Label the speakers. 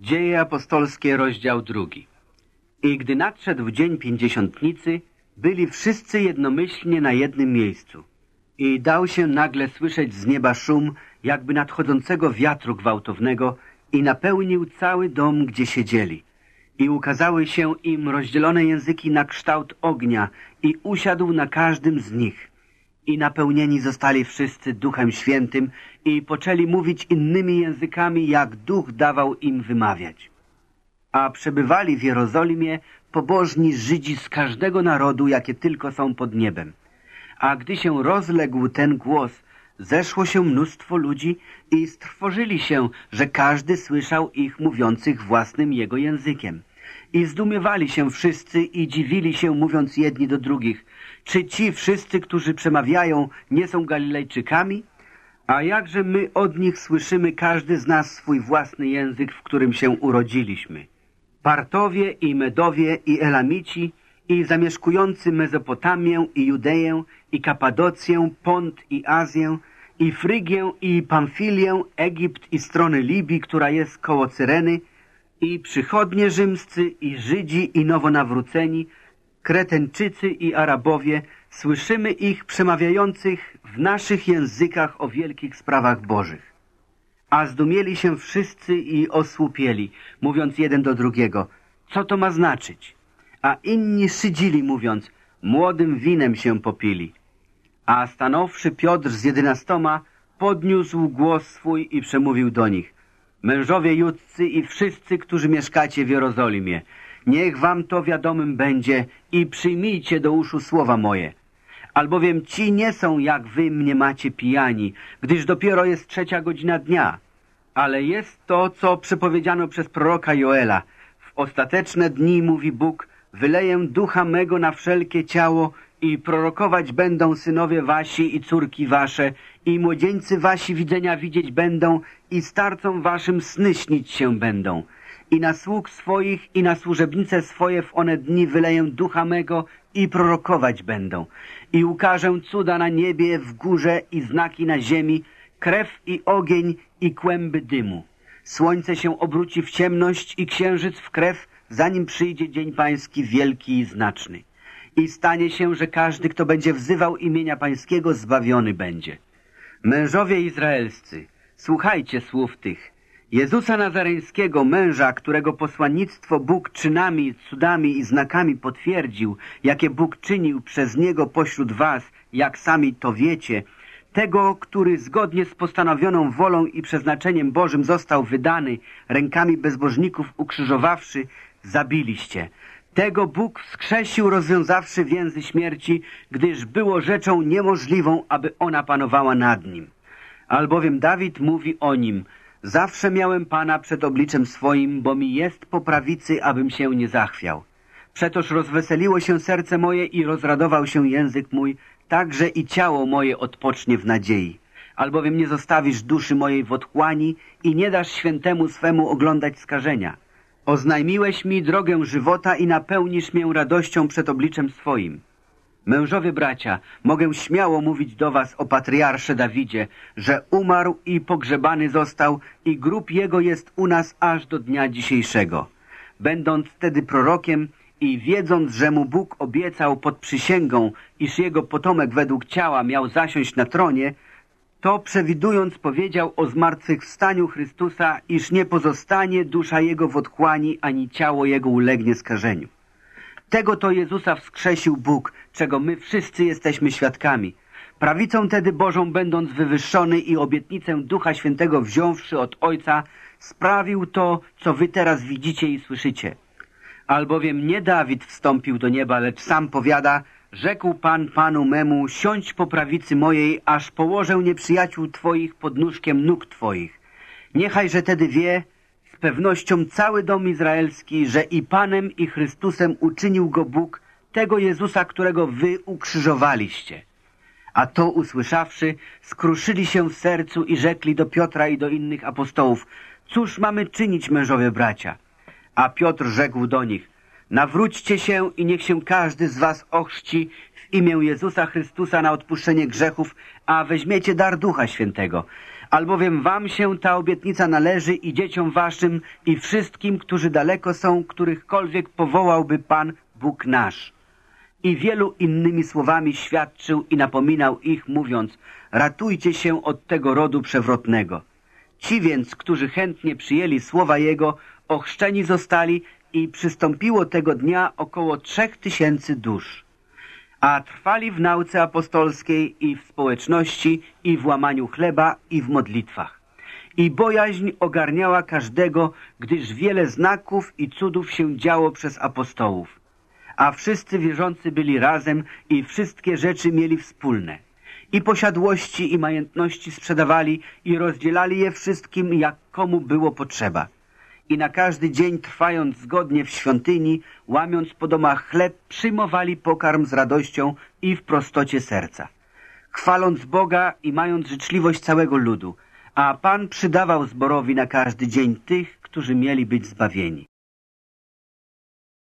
Speaker 1: Dzieje apostolskie, rozdział drugi. I gdy nadszedł dzień pięćdziesiątnicy, byli wszyscy jednomyślnie na jednym miejscu. I dał się nagle słyszeć z nieba szum, jakby nadchodzącego wiatru gwałtownego i napełnił cały dom, gdzie siedzieli. I ukazały się im rozdzielone języki na kształt ognia i usiadł na każdym z nich. I napełnieni zostali wszyscy Duchem Świętym i poczęli mówić innymi językami, jak Duch dawał im wymawiać. A przebywali w Jerozolimie pobożni Żydzi z każdego narodu, jakie tylko są pod niebem. A gdy się rozległ ten głos, zeszło się mnóstwo ludzi i strwożyli się, że każdy słyszał ich mówiących własnym jego językiem. I zdumiewali się wszyscy i dziwili się, mówiąc jedni do drugich, czy ci wszyscy, którzy przemawiają, nie są Galilejczykami? A jakże my od nich słyszymy każdy z nas swój własny język, w którym się urodziliśmy? Partowie i Medowie i Elamici i zamieszkujący Mezopotamię i Judeję i Kapadocję, Pont i Azję i Frygię i Pamfilię, Egipt i strony Libii, która jest koło Cyreny i przychodnie rzymscy i Żydzi i nowonawróceni, Kretenczycy i Arabowie, słyszymy ich przemawiających w naszych językach o wielkich sprawach bożych. A zdumieli się wszyscy i osłupieli, mówiąc jeden do drugiego, co to ma znaczyć? A inni szydzili, mówiąc, młodym winem się popili. A stanowszy Piotr z jedenastoma, podniósł głos swój i przemówił do nich. Mężowie judzcy i wszyscy, którzy mieszkacie w Jerozolimie, niech wam to wiadomym będzie i przyjmijcie do uszu słowa moje. Albowiem ci nie są, jak wy mnie macie pijani, gdyż dopiero jest trzecia godzina dnia. Ale jest to, co przepowiedziano przez proroka Joela. W ostateczne dni, mówi Bóg, wyleję ducha mego na wszelkie ciało i prorokować będą synowie wasi i córki wasze i młodzieńcy wasi widzenia widzieć będą i starcom waszym sny śnić się będą i na sług swoich i na służebnice swoje w one dni wyleję ducha mego i prorokować będą. I ukażę cuda na niebie, w górze i znaki na ziemi, krew i ogień i kłęby dymu. Słońce się obróci w ciemność i księżyc w krew, zanim przyjdzie dzień pański wielki i znaczny. I stanie się, że każdy, kto będzie wzywał imienia pańskiego, zbawiony będzie. Mężowie izraelscy, słuchajcie słów tych. Jezusa Nazareńskiego, męża, którego posłannictwo Bóg czynami, cudami i znakami potwierdził, jakie Bóg czynił przez Niego pośród was, jak sami to wiecie, tego, który zgodnie z postanowioną wolą i przeznaczeniem Bożym został wydany, rękami bezbożników ukrzyżowawszy, zabiliście. Tego Bóg wskrzesił, rozwiązawszy więzy śmierci, gdyż było rzeczą niemożliwą, aby ona panowała nad nim. Albowiem Dawid mówi o nim – Zawsze miałem Pana przed obliczem swoim, bo mi jest po prawicy, abym się nie zachwiał. Przetoż rozweseliło się serce moje i rozradował się język mój, także i ciało moje odpocznie w nadziei. Albowiem nie zostawisz duszy mojej w otchłani i nie dasz świętemu swemu oglądać skażenia. Oznajmiłeś mi drogę żywota i napełnisz mię radością przed obliczem swoim. Mężowie bracia, mogę śmiało mówić do was o patriarsze Dawidzie, że umarł i pogrzebany został i grób jego jest u nas aż do dnia dzisiejszego. Będąc wtedy prorokiem i wiedząc, że mu Bóg obiecał pod przysięgą, iż jego potomek według ciała miał zasiąść na tronie, to przewidując powiedział o zmartwychwstaniu Chrystusa, iż nie pozostanie dusza jego w otchłani, ani ciało jego ulegnie skażeniu. Tego to Jezusa wskrzesił Bóg, czego my wszyscy jesteśmy świadkami. Prawicą tedy Bożą będąc wywyższony i obietnicę Ducha Świętego wziąwszy od Ojca, sprawił to, co wy teraz widzicie i słyszycie. Albowiem nie Dawid wstąpił do nieba, lecz sam powiada, rzekł Pan Panu memu, siądź po prawicy mojej, aż położę nieprzyjaciół Twoich pod nóżkiem nóg Twoich. Niechajże tedy wie, pewnością cały dom izraelski, że i Panem i Chrystusem uczynił go Bóg, tego Jezusa, którego wy ukrzyżowaliście. A to usłyszawszy, skruszyli się w sercu i rzekli do Piotra i do innych apostołów, cóż mamy czynić, mężowie bracia? A Piotr rzekł do nich, nawróćcie się i niech się każdy z was ochrzci w imię Jezusa Chrystusa na odpuszczenie grzechów, a weźmiecie dar Ducha Świętego Albowiem wam się ta obietnica należy i dzieciom waszym i wszystkim, którzy daleko są, którychkolwiek powołałby Pan Bóg nasz. I wielu innymi słowami świadczył i napominał ich, mówiąc, ratujcie się od tego rodu przewrotnego. Ci więc, którzy chętnie przyjęli słowa Jego, ochrzczeni zostali i przystąpiło tego dnia około trzech tysięcy dusz. A trwali w nauce apostolskiej i w społeczności, i w łamaniu chleba, i w modlitwach. I bojaźń ogarniała każdego, gdyż wiele znaków i cudów się działo przez apostołów. A wszyscy wierzący byli razem i wszystkie rzeczy mieli wspólne. I posiadłości i majątności sprzedawali i rozdzielali je wszystkim, jak komu było potrzeba i na każdy dzień trwając zgodnie w świątyni, łamiąc po domach chleb, przyjmowali pokarm z radością i w prostocie serca, chwaląc Boga i mając życzliwość całego ludu, a Pan przydawał zborowi na każdy dzień tych, którzy mieli być zbawieni.